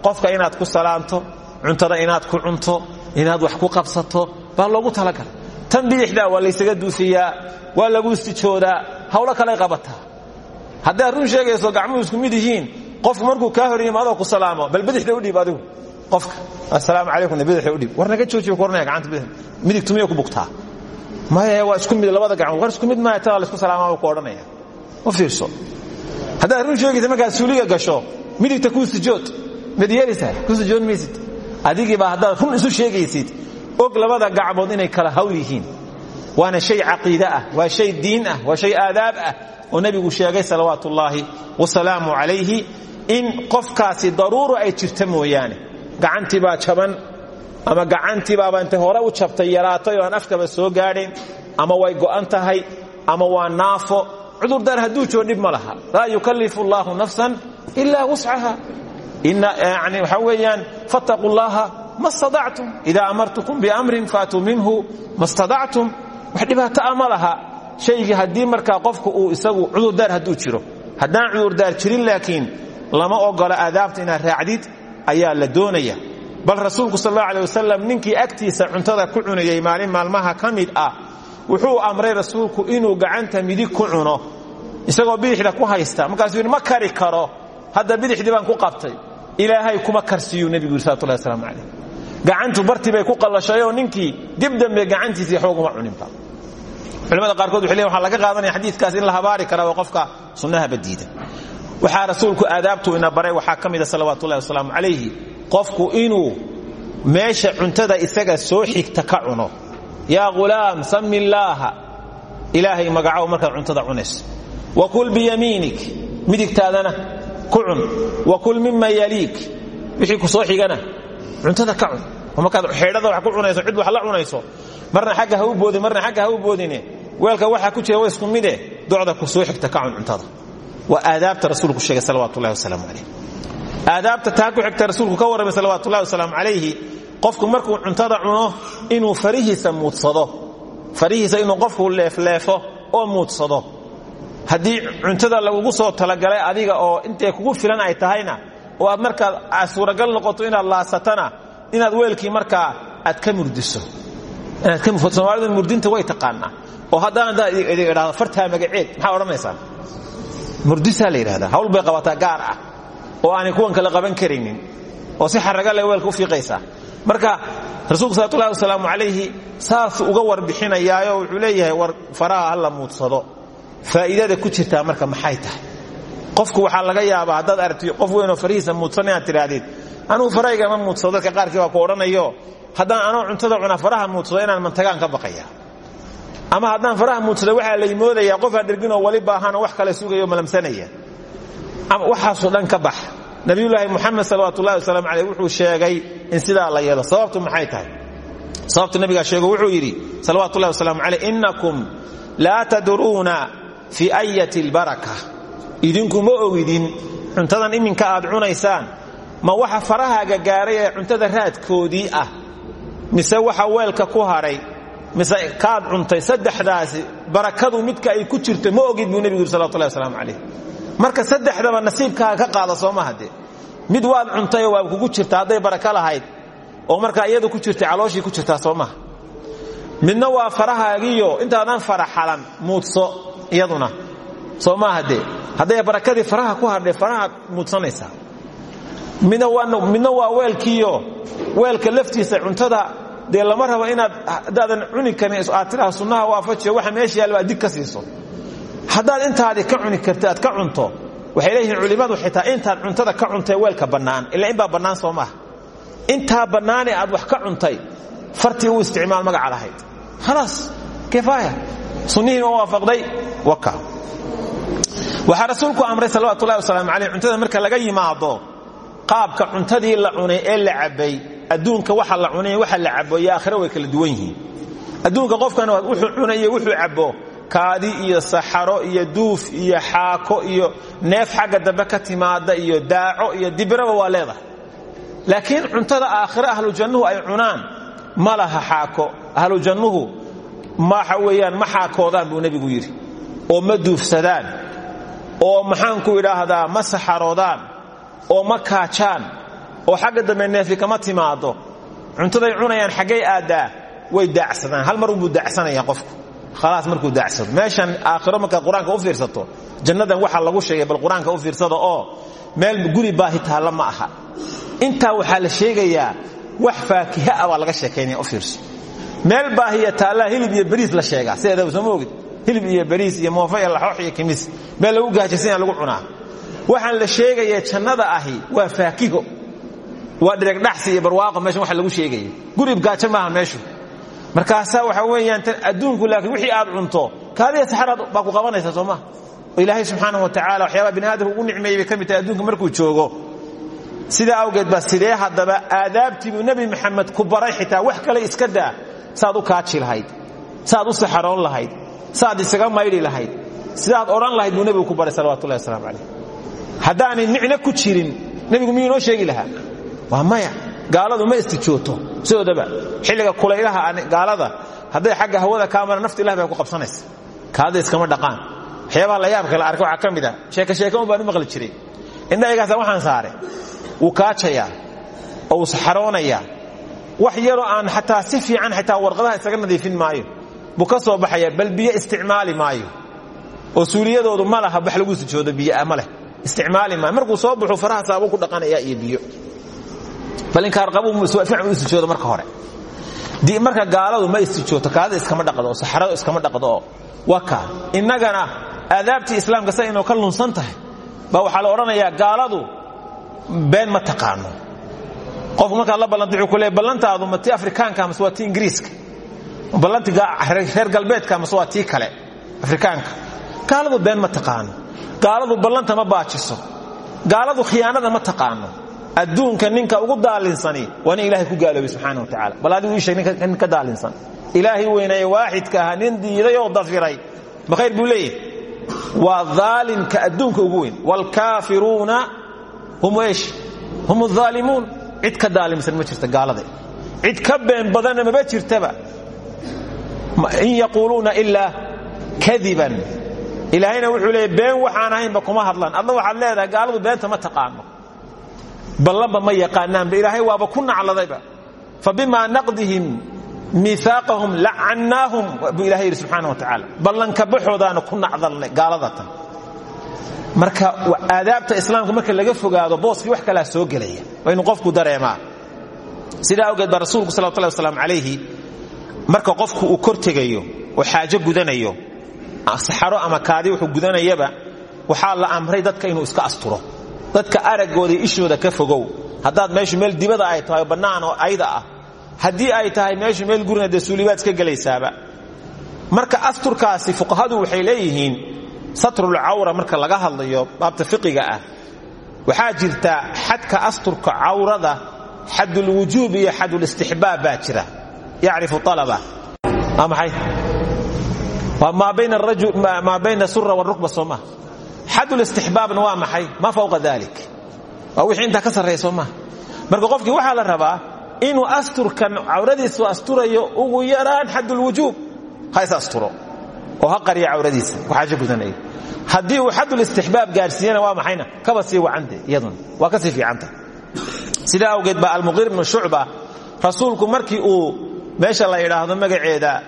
Speaker 1: qofka inaad ku salaanto cuntada inaad ku cunto inaad wax ku qabsato baa loogu talagalay. Tan bidixdaa waa laysaga duusiyaa waa lagu istijoodaa hawlo kalay qabataa. Haddaad run sheegayso gacmuhu isku mid yihiin qofku markuu kaa hor yimaadoo ku salaamo bal bidixda udhiib adigu. Qofka assalaamu calaykum bidixda udhiib war naga joojiyo ku oranaya gacanta bidix midigtu miyay ku bugtaa. Maya waa isku mid labada gacmood. War isku mid maya tada laysku salaama ku odhanaya. U fiirso. Haddaad run sheegaysa markaad gasho midigta kuu sijood mid yeelaysaa ku sijood maysid adigiibaa haddaad run isu sheegaysid. Og labada gacmood inay kala hawl yihiin. Waana shay caqiide ah waa shay diin ah waa shay aadaab ah oo nebigu sheegay salawaatu ullaahi wasalaamu calayhi in qofkaasi daruuro ay jirta mooyaane. Gacantii baa jaban ama gacantiibaaba intay hore u jabtay yaraatay oo aan afkaba soo gaadhayn ama way go'an tahay ama waa naafo. Cudurdaar hadduu jiro dhib ma yukallifu allaahu nafsan ilaa wuscaha yani waxaa weeyaan fattaquu llaha ma stadactum ida amartukum biamrin faatuu minhu ma stadactum wax dhibaataa ma laha. Shaygii haddii markaa qofku uu isagu cudurdaar hadduu jiro. Haddaan cudurdaar jirin laakiin lama ogola aadaabta inaad raacdid ayaa la doonaya. Bal rasuulku sal alla alay wasalam ninkii agtiisa cuntada ku cunayay maalin ah wuxuu amray rasuulku inuu gacanta midig ku cuno. Isagoo bidixda ku haysta. Markaasuu yidhi ma kari karo. Hadda bidixdii baan ku qabtay ilaahay kuma karsiiyuu nebigu yidhi salawatullahi wasalaamu calayh. Gacantu bartii bay ku qallashayoo ninkii dib dambe gacantiisii waxba uguma cuninba culamada qaarkood waxay waxaa laga qaadanaya xadiidkaas in la habaari kara waa qofka sunnahaba diida. Waxaa rasuulku aadaabtu ina baray waxaa ka mida salawaatullahi wasalaamu calayhi qofku inuu meesha cuntada isaga soo xigta ka cuno yaa ghulaam sami illaaha ilaahay magacow markaad cuntada cunayso. Wa kul biyamiinik midigtaadana ku cun wa kul mima yaliik wixii ku soo xigana cuntada ka cun. Oo markaad xeedhada wax ku cunayso cid wax la cunayso. Marna xagga ha u boodin marna xagga ha u boodine. Weelka waxaa ku jira wa isku mide. Docda ku soo xigta ka cun cuntada. Waa aadaabta rasuulku sheegay salawatullahi wasalaamu calayh aadaabta taa ku xigta rasuulku ka warramay salawatullahi wasalaamu calayhi qofku markuu cuntada cuno inuu inuu qofku leefleefo oo muudsado haddii cuntada lagugu soo talagalay adiga oo intay kugu filan ay tahayna oo aad markaa suuragal noqoto inaad laasatana inaad weelkii markaa aad ka murdiso. Soomaalida murdinta way taqaanaa. Oo haddaan idhahdo fartaa magaceed maxaa odhanaysaa? Murdisaa la yidhahdaa hawl bay qabataa gaar ah. Oo aanay kuwan kale qaban karaynin. Oo si xaraga leh weelka u fiiqaysaa marka rasuulku salawatullahi wasalaamu calayhi saasuu uga warbixinayaayo wuxuu leeyahay war faraha hala muudsado faa'iidada ku jirtaa marka maxay tahay? Qofku waxaa laga yaabaa haddaad aragti qof weynoo farihiisa muudsan inaad tidhaahdid anugu faraygama muudsado dadka qaarkii waa ku odhanayo. Haddaan anoo cuntada cunaa faraha muudsado inaan mantagaan ka baqaya. Ama haddaan faraha muudsado waxaa lay moodayaa qofaa dherginoo wali baahanoo wax kale sugayo malamsanaya ama waxaasoo dhan ka bax. Nabiyulaahi muxamed salawatulahi wasalaamu caleyh wuxuu sheegay in sidaa la yeelo sababtu maxay tahay? Sababtu nabigaa sheego wuxuu yidhi salawatulahi wasalaamu innakum laa tadruuna fii ayati lbaraka idinku ma ogidin cuntadan iminka aad cunaysaan ma waxa farahaaga gaaray ee cuntada ah mise waxa weelka ku hadhay mise kaad cuntay saddexdaasi barakadu midka ay ku jirto ma ogid buu nebigu yuri salawatulahi wasalaamu calayh. Marka saddexdaba nasiibkaaga ka qaada soo maha dee mid waad cuntayoo waa kugu jirta hadday baraka lahayd oo markaa iyadu ku jirtay calooshii ku jirtaa soo maha waa farahaagiyo intaadan faraxalan muudso iyaduna. Soo maaha dee hadday barakadii faraha ku hadhay farahaad muudsanaysaa midna waa weelkiiyo. Weelka laftiisa cuntada dee lama rabo inaad haddaadan cuni karin aad tiraa sunnaha waafajiyo waxa meesha yaalla dig ka siiso. Haddaad ka cuni karta ka cunto waxay leeyihiin culimmadu xitaa intaad cuntada ka cuntay weelka bannaan ilaa inbaa bannaan soo maaha intaa aad wax ka cuntay fartii u isticmaal magaca lahayd. Khalaas kifaaya sunnihiina u waafaqday? Waka waxaa rasuulku amray salawatulahi wasalaamu caleyh cuntada marka laga yimaado qaabka cuntadii la cunay ee la cabbay adduunka waxa la cunay waxa la cabo iyo aakhira way kala duwan yihiin. Adduunka qofkan wuxuu cunay iyo wuxuu cabbo. Kaadi iyo saxaro iyo duuf iyo xaako iyo neef xagga dambe ka timaada iyo daaco iyo dibiraba waa leedahay. Laakiin cuntada aakhire ahlujannuhu ay cunaan ma laha xaako. Ahlujannuhu waxa weeyaan ma xaakoodaan buu nebigu yidhi. oo ma duufsadaan. oo maxaanku idhaahdaa ma saxaroodaan. oo ma kaajaan. oo xagga dambe neefi kama timaado cuntaday cunayaan xaggay aaddaa way daacsadaan. hal mar unbuu daacsanaya qofku. khalaas markuu daacsado. meeshan aakhiro markaad qur'aanka u fiirsato jannadan waxaa lagu sheegay bal qur'aanka u fiirsada oo meel guri baahi taalla ma aha. intaa waxaa la sheegayaa wax faakiha ah baa laga sheekaynaya u fiirso meel baahiya taallaa hilib iyo bariis la sheegaa. Sideedaba sooma hilib iyo bariis iyo moofa iyo laxoox iyo kimis meel lagu gaajaysan lagu cunaa. Waxaan la sheegaya jannada ahi waa faakiho waa dhiregdhaxsi iyo barwaaqo meeshan waxa lagu sheegaya gurib gaajo maaha meeshu. Markaasaa waxa weeyaan tan adduunku laakiin wixii aad cunto kaadiya saxaraad baa ku qabanaysa soo ilaahay subxaanahu wa tacala waxyaabaa bini aadamka ugu nicmeeyey bay adduunka markuu joogo. Sidaa awgeed baa sidee haddaba aadaabtii buu nebi ku baray xitaa wax kale iska daa saad u kaaji lahayd. Saad u saxaroon lahayd. Saad isaga maydhi lahayd. Sidaad odhan lahayd buu ku baray salawatullahi wasalaamu calayh. Haddaanay nicno ku jirin nebigu miyuu inoo sheegi lahaa? Waa maya. Gaaladu ma istijooto sidoodaba xilliga kulaylaha gaalada hadday xagga hawada kaamara nafta ilah bay ku qabsanaysa. Kaada iskama dhaqaan. Waxyaabaha la arkay waxaa ka mid a. Sheeke sheeke un baan maqli jiray. Indhahaygaasa waxaan saare wuu kaajayaa oo wuu wax yaroo aan xataa si fiican xitaa warqadaha isaga nadiifin maayo. Buu ka soo baxaya bal biyo isticmaali maayo. Oo suuliyadoodu ma laha wax lagu sijoodo biyoa ma leh. Isticmaali maayo. Markuu soo baxuu faraha saabuu ku dhaqanayaa iyo biyo. Bal inkaarqabuu fiican u istijoodo marka hore. Marka gaaladu ma istijooto kaadada iskama dhaqdo oo saxarada iskama dhaqdo oo innagana aadaabtii islaamka sa inoo ka lunsan tahay. La odhanayaa gaaladu been ma taqaano qofku markaad la ballanta wuxuu ku leey ballantaadu ma tii afrikaanka mase waa tii ingiriiska? Ballanti reer galbeedka mase waa tii kale? Afrikaanka. Gaaladu been ma taqaano. Gaaladu ballanta ma baajiso. Gaaladu khiyaanada ma taqaano. Adduunka ninka ugu daalinsani waa nin ilahay ku gaaloobay subxaana wa tacala bal adigu ii sheeg nin ka daalinsan ilaahay weynaye waaxidka ahaa nin diiday oo dafiray. Ma khayr buu leeyahy waa daalimka adduunka ugu weyn. Waalkaafiruuna hum eesh? Hum aalimuun cid ka daalimsan ma jirta gaalada. Cid ka been badanna maba jirtaba. In yaquuluuna ilaa kadiban. Ilaahayna wuxuu leeyay been waxaan ahaynba kuma hadlaan. Adna waxaad leedahay gaaladu beenta ma taqaano. Ballanba ma yaqaanaanba ilaahay waaba ku nacladayba. Fa bimaa naqdihim miiaaqahum lacannaahum buu ilahay yidhi subxaana wa tacaala ballanka baxoodaana ku nacdalnay gaaladatan marka aadaabta islaamka marka laga fogaado booskii wax kalaa soo gelaya. Waa inuu qofku dareemaa. Sidaa awgeed baa rasuulku salawatullah waslaam calayhi marka qofku uu kor oo xaajo gudanayo saxaro ama kaadi wuxuu gudanayaba waxaa la amray dadka inuu iska asturo. Dadka araggooda ishooda ka fogow. Haddaad meeshu meel dibada ay tahay bannaan oo ayda ah haddii ay tahay meeshu meel gurina dee suulibaad iska gelaysaaba. Marka asturkaasi fuqahadu waxay leeyihiin satrulcawra marka laga hadlayo baabta fiqiga ah waxaa jirta xadka asturka cawrada xadulwujuub iyo xadulistixbaab baa jira. Yacrifu alaba waa maxay? Waa maa bayna sura warukba soo maha xadulistixbaabna waa maxay? Maa fawqa dalik waa wixii intaa ka sarreeya soo marka qofkii waxaa la rabaa inuu asturkan cawradiisu asturayo ugu yaraan xadulwujuub ha is asturo oo ha qariya cawradiisa. Waxaajo gudanaya haddii uu xadulistixbaab gaadhsiiyana waa maxayna? Kaba sii wacante iyaduna. Waa ka sii fiicanta. Sidaa awgeed baa almuqiir bnu shucba rasuulku markii uu meesha la yidhaahdo magaceeda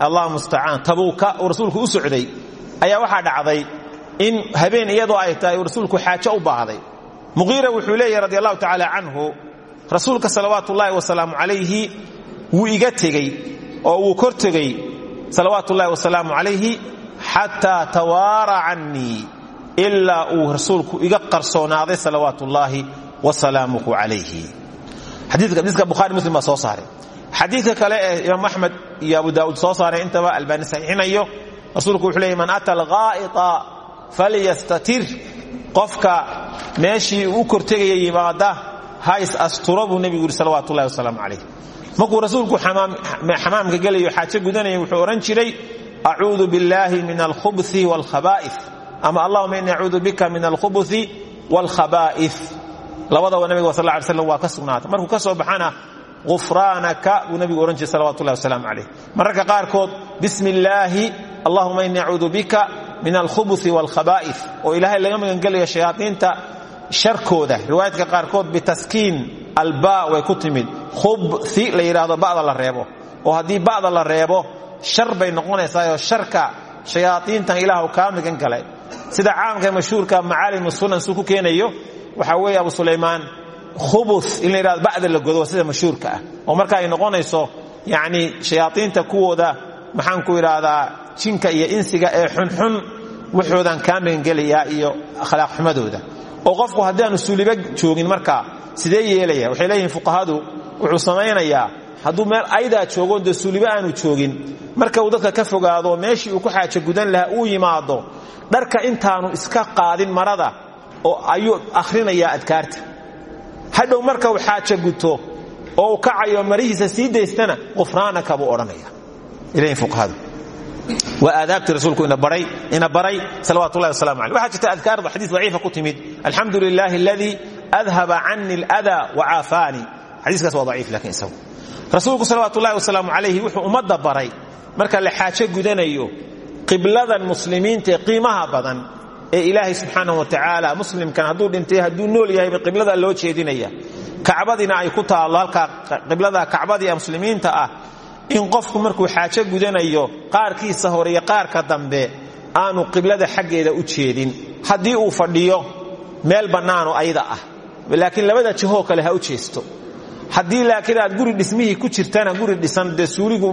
Speaker 1: allah mustacaan tabuuka uu rasuulku u ayaa waxaa dhacday in habeen iyadoo ay tahay uu rasuulku xaajo u baahday. Muqiira wuxuu leeyahy radi allahu tacaala canhu rasuulka salawaatu ullaahi wasalaamu calayhi wuu iga tegey oo wuu kor tegey salawaatu ullahi wasalaamu calayhi xataa tawaara cannii ilaa uu rasuulku iga qarsoonaaday salawaatu ullaahi wasalaamuhu calayhi xadiiska buhari muslim baa soo saaray. Xadiidka kale ee imaam axmed iyo abu daa'uud soo saaray intaba albaani saxiixinayo rasuulku wuxuu leeyay man ata alghaa'ita falyastatir. Qofka meeshii u kortegaya yimaada ha buu nebigu yidhi salawatu ullahi wasalaamu markuu rasuulku xamaamka gelayo xaajo gudanaya wuxuu odhan jiray acuudu biاllahi min alkhubuثi wاlkhaba'if ama allahuma ini acuudu bika min alkhubuثi wاlkhaba'if labadaba nabiga sal ly slam waa ka sugnaatay markuu ka soo baxana ufraanaka buu nabigu odhan jiray salawatu llahi wasalaamu calayh mararka qaarkood bismi illaahi allahuma ini acuudu bika min alkhubuثi wاlkhaba'if oo ilaahay laga magangelayo shayaaiinta sharkooda riwaayaadka qaarkood bitaskiin alba way ku timid. Khubthi la yidhaahdo ba'da la reebo. Oo haddii ba'da la reebo shar bay noqonaysaa oo sharka shayaaiintan ilaah kaa magan galay. Sida caamka mashhuurka macaalimu sunan suu keenayo waxaa weeye abu sulaymaan khubu in la yidhahdo ba'da la godo sida mashhuurka ah. Oo marka ay noqonayso yacni shayaaiinta kuwooda maxaan ku idhaahdaa jinka iyo insiga ee xunxun waxoodan kaa magangelayaa iyo akhlaaq xumadooda oo qofku haddii aanu suuliba joogin markaa sidee yeelaya? Waxay leeyihiin fuqahadu wuxuu samaynayaa hadduu meel aydaa joogo dee suuliba aanu joogin. Marka uu dadka ka fogaado meeshii uu ku xaajo gudan lahaa uu yimaado dharka intaanu iska qaadin marada oo ayuu akhrinayaa adkaarta. Hadhow marka uu xaajo guto oo uu kacayo marihiisa sii daystana qufraanaka buu odhanaya. Ilahin fuqahadu waa aadaabtii rasuulku ina baray salawatulahi waslamu aleh waxaa jirta adkaarda xadiis daciifa ku timid. Alxamdu lilaahi aladii adhaba cani اlada wacaafaanii xadiiskaas waa daciif laakiin isagu. Rasuulku salawatulahi wasalaamu calayhi wuxuu ummadda baray. Marka la xaajo gudanayo qibladan muslimiinta ee qiimaha badan ee ilaahay subxaana wa tacaala muslimkan hadduu dhintay hadduu nool yahayba qiblada loo jeedinaya. Kacbadiina ay ku taallo halkaa qiblada kacbadii muslimiinta ah in qofku markuu xaajo gudanayo qaarkiisa hore iyo qaarka dambe aanu qiblada xaggeeda u jeedin. Haddii uu fadhiyo meel bannaano ayda ah. Laakiin labada jihoo kale ha u jeesto. Haddii laakiin aad guri dhismihii ku jirtana guri dhisan dee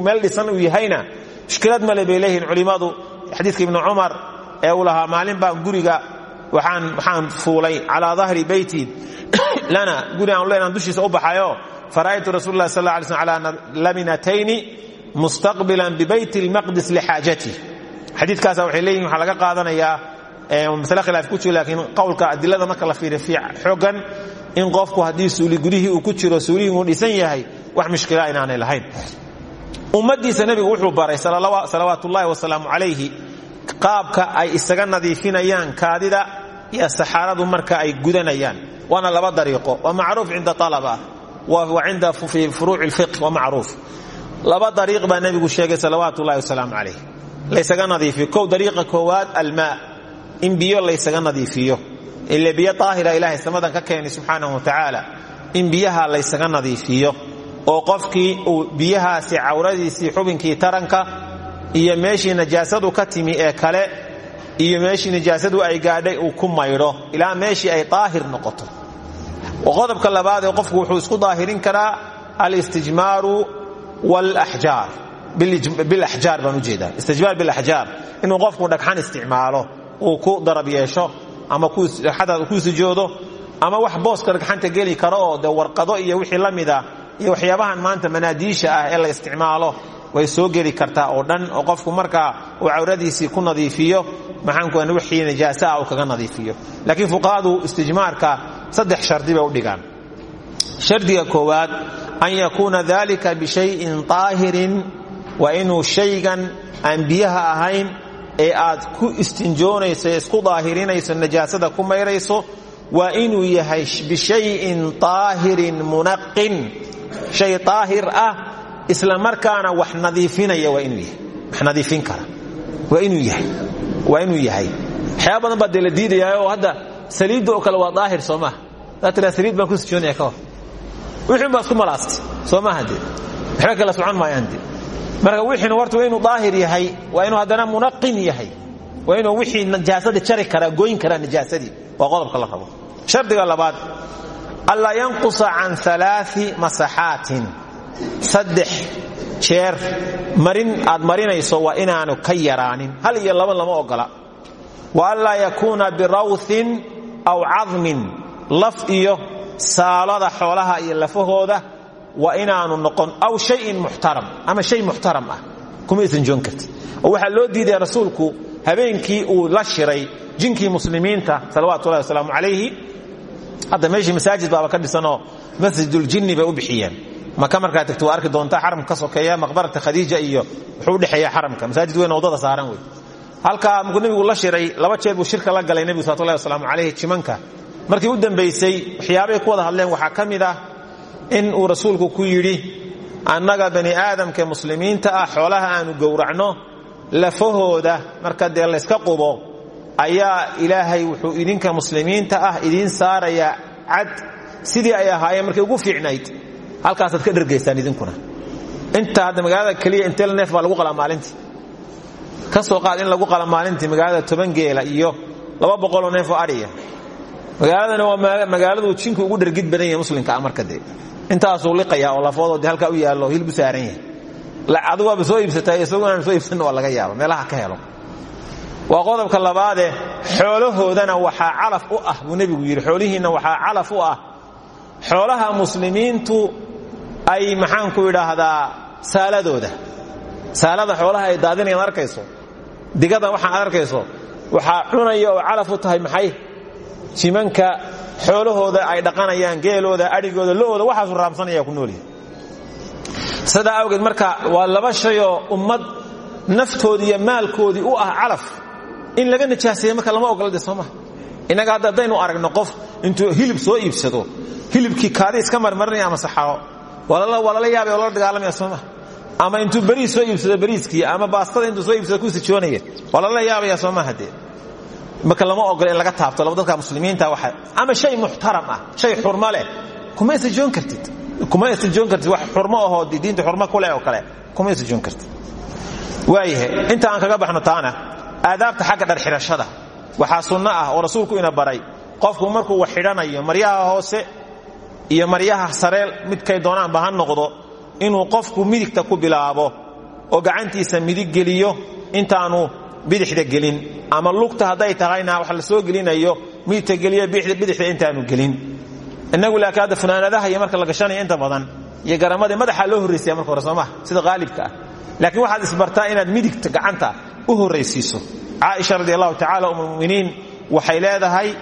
Speaker 1: meel dhisan uu yahayna mushkilad male bay leeyihiin culimmadu. Xadiidka ibnu cumar ee uu lahaa maalin baan guriga waxaan fuulay calaa dahri beyti (coughs) lana guri aanu leenaan dushiisa u baxayo fara'aytu rasul lah sal lay slm ala laminatayni mustaqbilan bibayt lmaqdis lixaajati xadiikaasa waxay leeyihiin waxaa laga qaadanayaa masale khilaaf ku jiro laakiin qowlka adilada marka la fiiriyo xoogan in qofku haddii suuli gudihii uu ku jiro suulihii uu dhisan yahay wax mushkila inaanay lahayn. Ummadiisa nebigu wuxuu baray salawaat ullahi wasalaamu calayhi qaabka ay isaga nadiifinayaan kaadida iyo saxaaradu marka ay gudanayaan. Waana laba dariiqo. Waa macruuf cinda alaba wa cinda fi furuuci lfiq waa macruuf laba dariiq baa nebigu sheegay salawaat ullahi wasalaamu calayh laysaga nadiifiyo. Kow dariiqa koowaad almaa in biyo laysaga nadiifiyo. Ile biyo daahira ilaahay samadan ka keenay subxaanahu wa tacaala in biyaha laysaga nadiifiyo. Oo qofkii uu biyahaasi cawradiisii xubinkii taranka iyo meeshii najaasadu ka ee kale iyo meeshii najaasadu ay gaadhay uu ku maydho ilaa meeshii ay daahir noqoto qodobka labaad ee qofku wuxuu isku daahirin karaa alistijmaaru walaxjaar. Bilaxjaar baan u jeedaa istijmaar bilaxjaar. Inuu qofku dhagxan isticmaalo uu ku darab yeesho ama xadaad ku sujoodo ama wax booska dhagxanta geli karo oo de warqado iyo wixii la iyo manaadiisha ah isticmaalo way soo geli kartaa oo dhan oo qofku markaa uu cawradiisii ku nadiifiyo maxaanku wixii najaasa ah uu kaga nadiifiyo. Laakiin fuqahadu istijmaarka saddex shardi bay u dhigaan. Shardiga koowaad an yakuuna dalika bishayin aahirin waa inuu shaygan aan biyaha ahayn ee aad ku istinjoonayso isku daahirinayso najaasada ku mayrayso waa inuu yahay bishayin aahirin munaqin. Shay aahir ah isla markaana wax nadiifinaya waa inuu wax nadiifin kara. Waa inuu yahay waa inuu yahay. Waxyaaba badan baa diidayaa oo hadda saliidda oo kale waa daahir soo maha daa tiraa saliid baan ku sijoonaya ka hor. Wixin baa isku malaastay soo maaha dee waxba kala socon maayaan dee marka wixiina horta waa inuu daahir yahay waa inuu haddana munaqin yahay. Waa inuu wixii najaasada jari karaa gooyin karaa najaasadii waa qodobka la rabo. Shardiga labaad allaa yanqusa can alaai masaxaatin saddex jeer marin aad marinayso waa inaanu ka yaraanin. Hal iyo laba lama ogola. Wa anlaa yakuuna birawthin aw cadmin laf iyo saalada xoolaha iyo lafahooda waa inaanu noqon aw shayin muxtaram ama shay muxtaram ah. Kuma aysan joon loo diidaya rasuulku habeenkii uu la shiray jinkii muslimiinta salawatullahi wasalaamu calayhi. Hadda meeshii masaajid baaba ka dhisanoo masjiduljinni bay u bixiyeen. Maka markaa tagto arki doontaa xaramka ka sokeeya khadiija iyo wuxuu udhexeeya xaramka. Masaajid weyn waddada saaran wey halkaa markuu nebigu la shiray laba jeer buu shirka la galay nebigu salawatullahi wasalaamu calayhi jimanka. Markii u dambaysay waxyaabay ku wada hadleen waxaa ka ah in uu rasuulku ku yidhi annaga bani aadamka muslimiinta ah xoolaha aanu gowracno lafahooda marka dee layska qubo ayaa ilaahay wuxuu idinka muslimiinta ah idiin saarayaa cad sidii ay ahaayeen markay ugu fiicnayd. Halkaasaad ka dhergaystaan idinkuna. Inta hadda magaalada keliya intee neef baa lagu qalaa maalintii ka soo qaad in lagu qala maalintii magaalada toban geela iyo laba boqoloo neef oo adhiya magaaladana waa magaaladuu jinku ugu dhergid badan yahay muslimka ah marka dee. Intaasuu liqayaa oo lafoodoo de halkaa u yaallo hilbu saaran yahay. Adigu waaba soo iibsataa isagu inaan soo iibsanno waa laga meelaha ka helo. Waa qodobka labaadee xoolahoodana waxaa calaf u ah buu nebigu yidhi xoolihiinna waxaa calaf u ah. Xoolaha muslimiintu ay maxaanku idhaahdaa saaladooda. Saalada xoolaha ay daadinayan arkayso digada waxaan arkayso waxaa cunaya oo calaf u tahay maxay? Jimanka xoolahooda ay dhaqanayaan geelooda adhigooda lo'ooda waxaasu raamsanaya ku noolyahay sidaa awgeed marka waa laba shayoo ummad naftoodii iyo maalkoodii u ah calaf. In laga najaaseeye marka lama ogolade soo maha. Innaga hadda haddaynu aragno qof intuu hilib soo iibsado hilibkii kaadi iska marmarinaya ama saxaro waa lala yaabay oo lala dagaalamaya ama intuu beriis soo iibsado beriiskii ama baastada intuu soo iibsado ku sijoonaya waa lala yaabaya soo maha dee marka lama ogola in laga taabto dadka muslimiinta waxa ama shay muxtaram ah shay xurmo leh kuma istajoon kartid. Kuma istajoon kartid wax xurmo ahoo diinta xurmo ku leh oo kale kuma istajoon kartid. Waayahay inta aan kaga baxno taana aadaabta xagga dhar xidhashada waxaa sunno ah oo rasuulku ina baray qofku markuu wax xidhanayo maryaha hoose iyo maryaha sareel midkay doonaanba ha noqdo inuu qofku midigta ku bilaabo oo gacantiisa midig geliyo intaanu bidixda gelin. Ama lugta hadday tahayna wax la soo gelinayo midigta geliyo bidixda intaanu gelin. Inagu laakiin hadda funaanadaha iyo marka la gashanaya inta badan iyo garamadii madaxa loo horraysaya marka hore soomaha sida qaalibka ah. Laakiin waxaad isbartaa inaad midigta gacanta u horraysiiso caaisha radi allahu tacala um lmuminiin waxay leedahay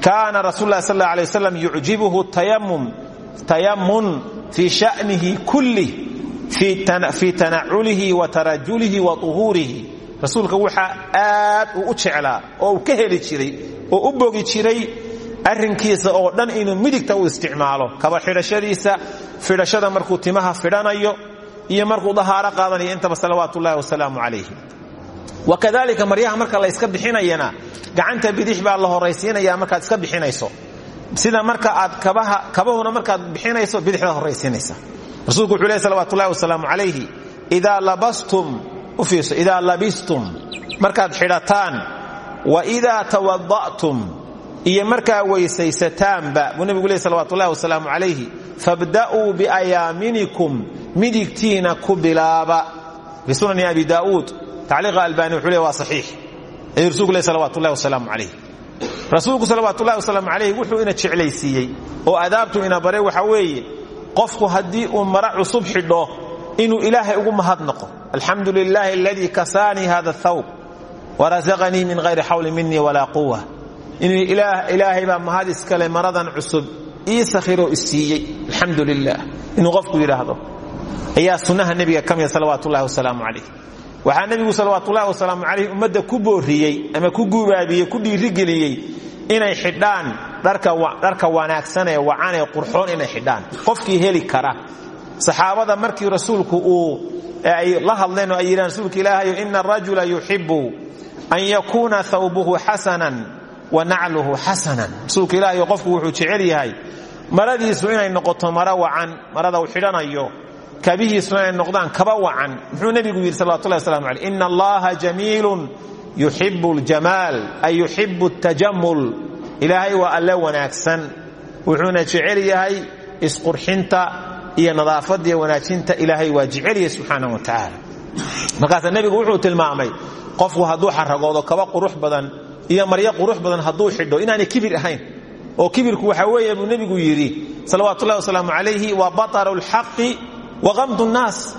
Speaker 1: kaana rasul lah sal alay waslam yucjibuhu tayamun fii sha'nihi kulli fii tanaculihi wa tarajulihi wa uhuurihi rasuulka waxaa aad u jeclaa oo uu ka heli jiray oo u bogi jiray arrinkiisa oo dhan inuu midigta u isticmaalo. Kaba xidhashadiisa fidhashada markuu timaha fidhanayo iyo markuu dahaaro qaadanayo intaba salawaat ullahi wasalaamu calayhi wakadalika maryaha marka la yska bixinayana gacanta bidix baa la horaysiinaya markaad iska bixinayso sida marka aad kabahuna markaad bixinayso bidixda horaysiinaysa rasuulku wuxuu leh salawat ullahi wasalaamu calayhi. Idaa labastum u fiirso idaa labistum markaad xidhataan. Wa idaa tawada'tum iyo markaa weysaysataanba buu nebigu leh salawat ullahi wasalaamu calayhi. Fabda'uu biayaaminikum midigtiina ku bilaaba. Bisunani abi daa'uud tacliiqa albani wuxuu le waa saxiix. Ayuu rasuulku leh salawat ullahi wasalaamu calayh rasuulku salawaat ullahi wasalaamu calayh wuxuu ina jeclaysiiyey oo adaabtu ina baray waxa weeye qofku haddii uu mara cusub xidho inuu ilaahay ugu mahadnaqo alxamdu lilaahi aladii kasaanii hada thawb warasaqanii min hayri xawli minii walaa quwa inuu ilaahay baa mahad iskale maradan cusub ii sakhiroo isiiyey alxamdu lilah qofku yidhaahdo ayaa sunnaha nebiga ka mida salawaat ullahi wasalaamu calayh. Waxaa nebigu ummadda ku booriyey ama ku gubaabiyey ku dhiirigeliyey inay xidhaan dharka wanaagsan ee wacan ee qurxoon inay xidhaan. Qofkii heli kara. Saxaabada markii rasuulku uu ay la hadleen oo ay yidhahan rasuulka ilaahayo ina arajula yuxibu an yakuuna thawbuhu xasanan wa nacluhu xasanan rasuulka ilaahayo qofku wuxuu jecel yahay maradiisu inay noqoto maro wacan marada uu xidhanayo kabihiisuna inay noqdaan kaba wacan. Muxuu nebigu yidhi salawatullahi waslamu caleyh ina allaha jamiilun yuxibu ljamaal ay yuxibu tajamul ilaahay waa alle wanaagsan. Wuxuuna jecel yahay isqurxinta iyo nadaafadda iyo wanaajinta. Ilaahay waa jecelyahay subxaana wa tacaala markaasaa nebigu wuxuu tilmaamay qofku hadduu xaragoodo kaba qurux badan iyo maryo qurux badan hadduu xidho inaanay kibir ahayn. Oo kibirku waxaa weeye buu nebigu yidhi salawaatullahi wasalaamu calayhi waa bataru lxaqi wa qamdu nnaas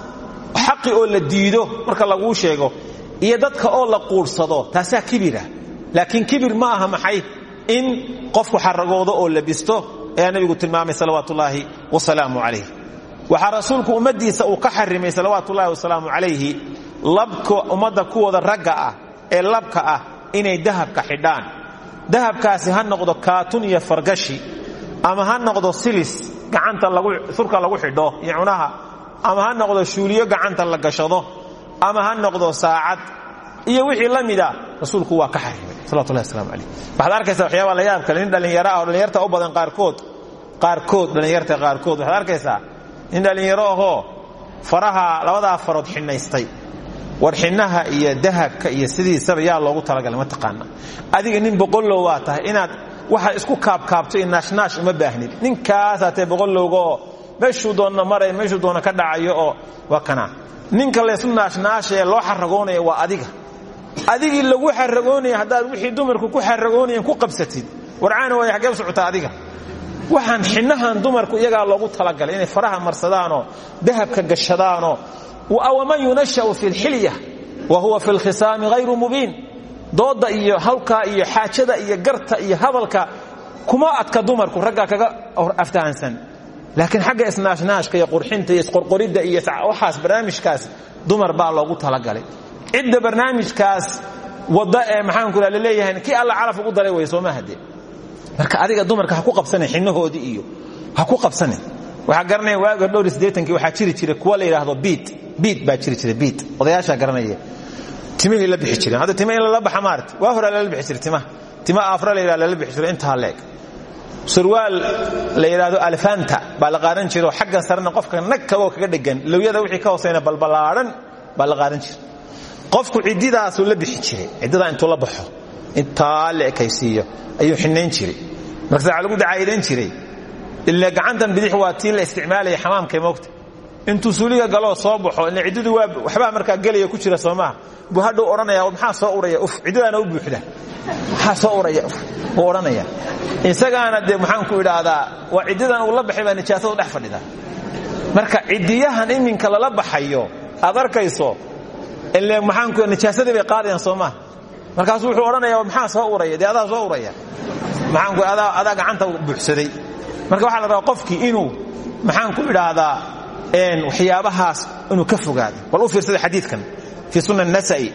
Speaker 1: iyo dadka oo la quursado taasaa kibira. Laakiin kibir ma aha maxay in qofku xaragoodo oo labisto? Ayaa nebigu tilmaamay salawaatullaahi wasalaamu calayh waxaa rasuulku ummaddiisa uu ka xarimay salawaatullaahi wasalaamu calayhi labka ummadda kuwooda ragga ah ee labka ah inay dahabka xidhaan. Dahabkaasi ha noqdo kaatun iyo fargashi ama ha noqdo silis gacanta surka lagu xidho iyo cunaha ama ha noqdo shuuliyo gacanta la gashado ama ha noqdo saacad. Iyo wixii la mida rasuulku waa ka xarimay. Waxaad arkaysaa waxyaabaa la yaab kale. Nin dhallinyaro ah oo dhallinyarta u badan qaarkood qaarkood dhallinyarta qaarkood. Waxaad arkaysaa nin dhallinyaro ahoo faraha labadaa farood xinaystay war xinnaha iyo dahabka iyo sidiisaba yaa loogu talagalay ma taqaana adiga nin boqollow waa tahay. Inaad waxaad isku kaabkaabto iyo naashnaash uma baahnid ninkaasaa tee boqollowga oo meeshuu doonna maraya meeshuu doonna ka dhacayo oo waa ninka laysu naashnaasha loo xaragoonaya waa adiga. Adigii lagu xaragoonaya haddaad wixii dumarku ku xaragoonayeen ku qabsatid warcaana waaya xaggee u adiga. Waxaan xinnahan dumarku iyagaa loogu talagalay inay faraha marsadaanoo dahabka gashadaanoo waman yunashau fi lxilya wa huwa fi lkhisaami hayru mubiin. Dooda iyo hawlkaa iyo xaajada iyo garta iyo hadalka kuma adka dumarku ragga kaga aftahansan laakiin xagga isnaashnaashka iyo qurxinta iyo isqorqoridda iyo waxaas barnaamijkaas dumar baa loogu talagalay. Cidda barnaamijkaas wadda ee maxaanku la leeyahay kii alla calaf ugu daray way sooma hadee marka adiga dumarka ha ku qabsanin xinahoodii iyo ha ku qabsanin waxaa garanaya waaga dhowr sideetankii waxaa jiri jiray kuwa la yidhaahdo biid biid baa jiri jiray biid odayaashaa garanaya. Timihii la bixi jireen hadda tima in lala baxa maarata waa horaa lala bixi jiray timaha. Tima afra la yidhahdo lala bixi jiray intaa leeg surwaal la yidhaahdo alfanta baa la oo xaggan sarena qofka nag kagoo kaga dhegan. Lowyada wixii ka hooseyna balballaadhan baa la jira. Qofku ciddidaasuu la bixi jiray. Ciddidaa intuu la baxo. Intaa la ekaysiiyo. Ayuu xinayn jiray. Markaas waxaa lagu dacaa'idayn jiray. Ile gacantan bidix waa la isticmaalaya xamaamkay moogta. Intuu suuliga galoo soo baxo ile ciddadu waa waxbaa markaa gelaya ku jira soo maaha buu hadhuu odhanaya maxaa soo uraya uf ciddadaana u buuxda maxaa soo uraya buu odhanaya isagaana dee maxaanku idhaahdaa uu la baxay baa nijaasadu dhex fadhida. Marka ciddiyahan iminka lala baxayo aad arkayso ile maxaanku nijaasadii bay qaadayaan soo maaha wuxuu odhanaya maxaa soo uraya? Dee soo uraya? Maxaanku adaa gacanta buuxsaday. Marka waxaa la rabaa qofkii inuu maxaanku idhaahdaa waxyaabahaas inuu ka fogaado. Bal u fiirsada xadiidkan fii sunan nasa'i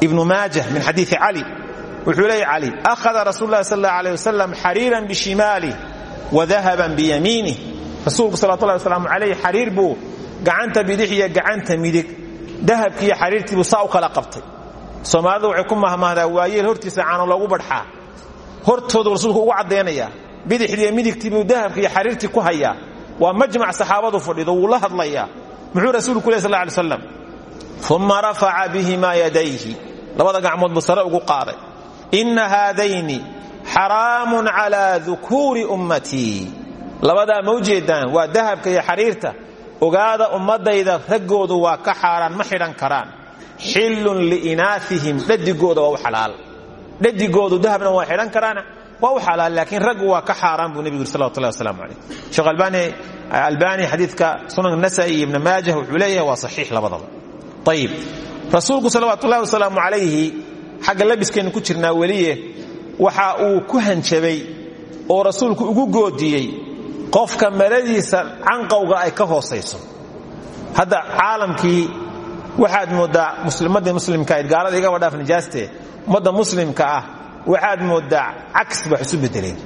Speaker 1: ibnu maajah min xadiidi cali wuxuu leeya cali akhada rasuul lahi sal allahu aleh wasalam xariiran bishimaalih wa dahaban biyamiinih rasuulku salawatullahi wasalaamu calayh xariir buu gacanta bidix gacanta midig. Dahabkiiyo xariirtiibuu saa u kala qabtay. Soomaalidu waxay ku mahmahdaa waayeel hortiisa caano loogu badxaa. Hortoodu rasuulku ugu caddaynayaa bidixdiiyo midigtiibuu dahabka iyo xariirtii ku hayaa. Waa majmac saxaabadu fadhido wuu la hadlayaa. Muxuu rasuulku leh sal alay slam uma rafaca yadayhi. Labada gacmood buu ugu qaaday inna haadayni xaraamun calaa dukuuri ummatii labadaa ma ujeedaan waa dahabka iyo xariirta. Ogaada ummadayda raggoodu waa ka xaaraan ma xidhan karaan. Xillun liinaafihim dhadigooda waa u xalaal. Dhadigoodu dahabna waa xidhan karaan waa u xalaal laakiin raggu waa ka xaaraan buu nebigu yiri salawatullahi wasalaamu calayh. Sheekh albaani albani xadiidka sunan nasa'i xagga labiskeennu ku jirnaa weliye waxa uu ku hanjabay oo rasuulku ugu goodiyey qofka maradiisa canqowga ay ka hoosayso. Hadda caalamkii waxaad mooddaa ummadii muslimka gaalada igaba dhaaf nijaaste muslimka ah waxaad mooddaa cagsi wax isu bedeleen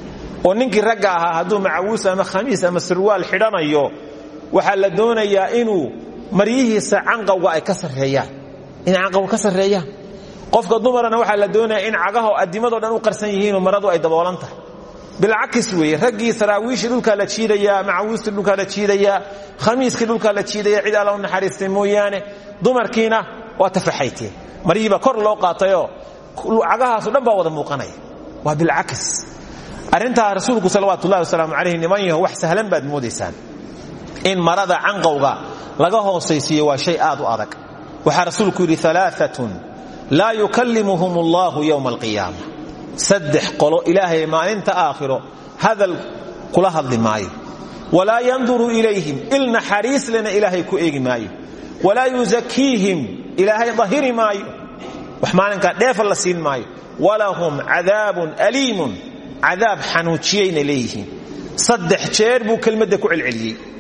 Speaker 1: oo ninkii ragga ahaa hadduu macawuus ama khamiis ama sirwaal xidhanayo waxaa la doonayaa inuu maryihiisa canqowga ay ka sarreeyaan inay canqowga ka sarreeyaan qofka dumarana waxaa la doonaya in cagaho addimadoo dhan u qarsan yihiinoo maradu ay daboolan tahay. Bilcakis weeye raggii saraawiishii dhulkaa la jiidayaa macawiistii dhulkaa la jiidayaa khamiiskii dhulkaa la jiidaya cid alla u naxariistay mooyaane dumarkiina waa tafaxayteen maryihiibaa kor loo qaatayoo cagahaaso dhan baa wada muuqanaya. Waa bilcakis. Arrintaa rasuulku salawaat ullahi wasalaamu calayh niman wax sahlan baad moodaysaan in marada canqowga laga hoosaysiiyo waa shay aad u adag. Waxaa rasuulku yidhi alaaatun laa yukallimuhum allahu yowma alqiyaama saddex qolo ilaahay maalinta aakhiro hadal kula hadli maayo. Walaa yanduru ilayhim il naxariis lena ilaahay ku eegi maayo. Walaa yusakiihim ilaahay dahiri maayo. Wax maalinkaa dheefa la siin maayo. Walahum cadaabun aliimun cadaab xanuujiyayna leeyihiin. Saddex jeer buu kelmadda ku celceliyey